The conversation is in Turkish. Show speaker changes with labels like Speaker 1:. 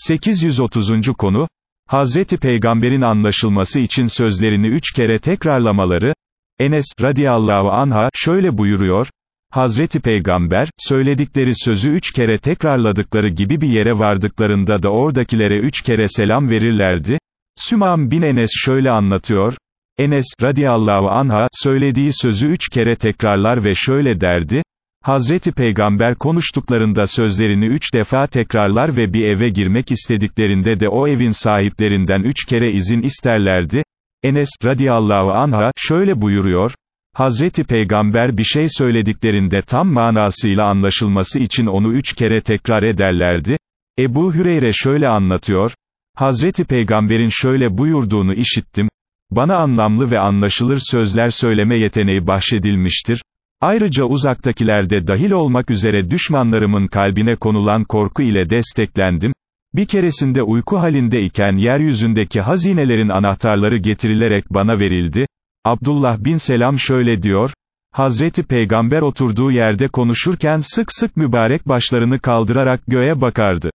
Speaker 1: 830. konu, Hazreti Peygamber'in anlaşılması için sözlerini üç kere tekrarlamaları, Enes, radiyallahu anha, şöyle buyuruyor, Hazreti Peygamber, söyledikleri sözü üç kere tekrarladıkları gibi bir yere vardıklarında da oradakilere üç kere selam verirlerdi, Sümam bin Enes şöyle anlatıyor, Enes, radiyallahu anha, söylediği sözü üç kere tekrarlar ve şöyle derdi, Hazreti Peygamber konuştuklarında sözlerini üç defa tekrarlar ve bir eve girmek istediklerinde de o evin sahiplerinden üç kere izin isterlerdi. Enes, radiyallahu anha, şöyle buyuruyor, Hazreti Peygamber bir şey söylediklerinde tam manasıyla anlaşılması için onu üç kere tekrar ederlerdi. Ebu Hüreyre şöyle anlatıyor, Hazreti Peygamber'in şöyle buyurduğunu işittim, bana anlamlı ve anlaşılır sözler söyleme yeteneği bahşedilmiştir, Ayrıca uzaktakilerde dahil olmak üzere düşmanlarımın kalbine konulan korku ile desteklendim, bir keresinde uyku halinde iken yeryüzündeki hazinelerin anahtarları getirilerek bana verildi, Abdullah bin Selam şöyle diyor, Hazreti Peygamber oturduğu yerde konuşurken sık sık mübarek başlarını kaldırarak göğe bakardı.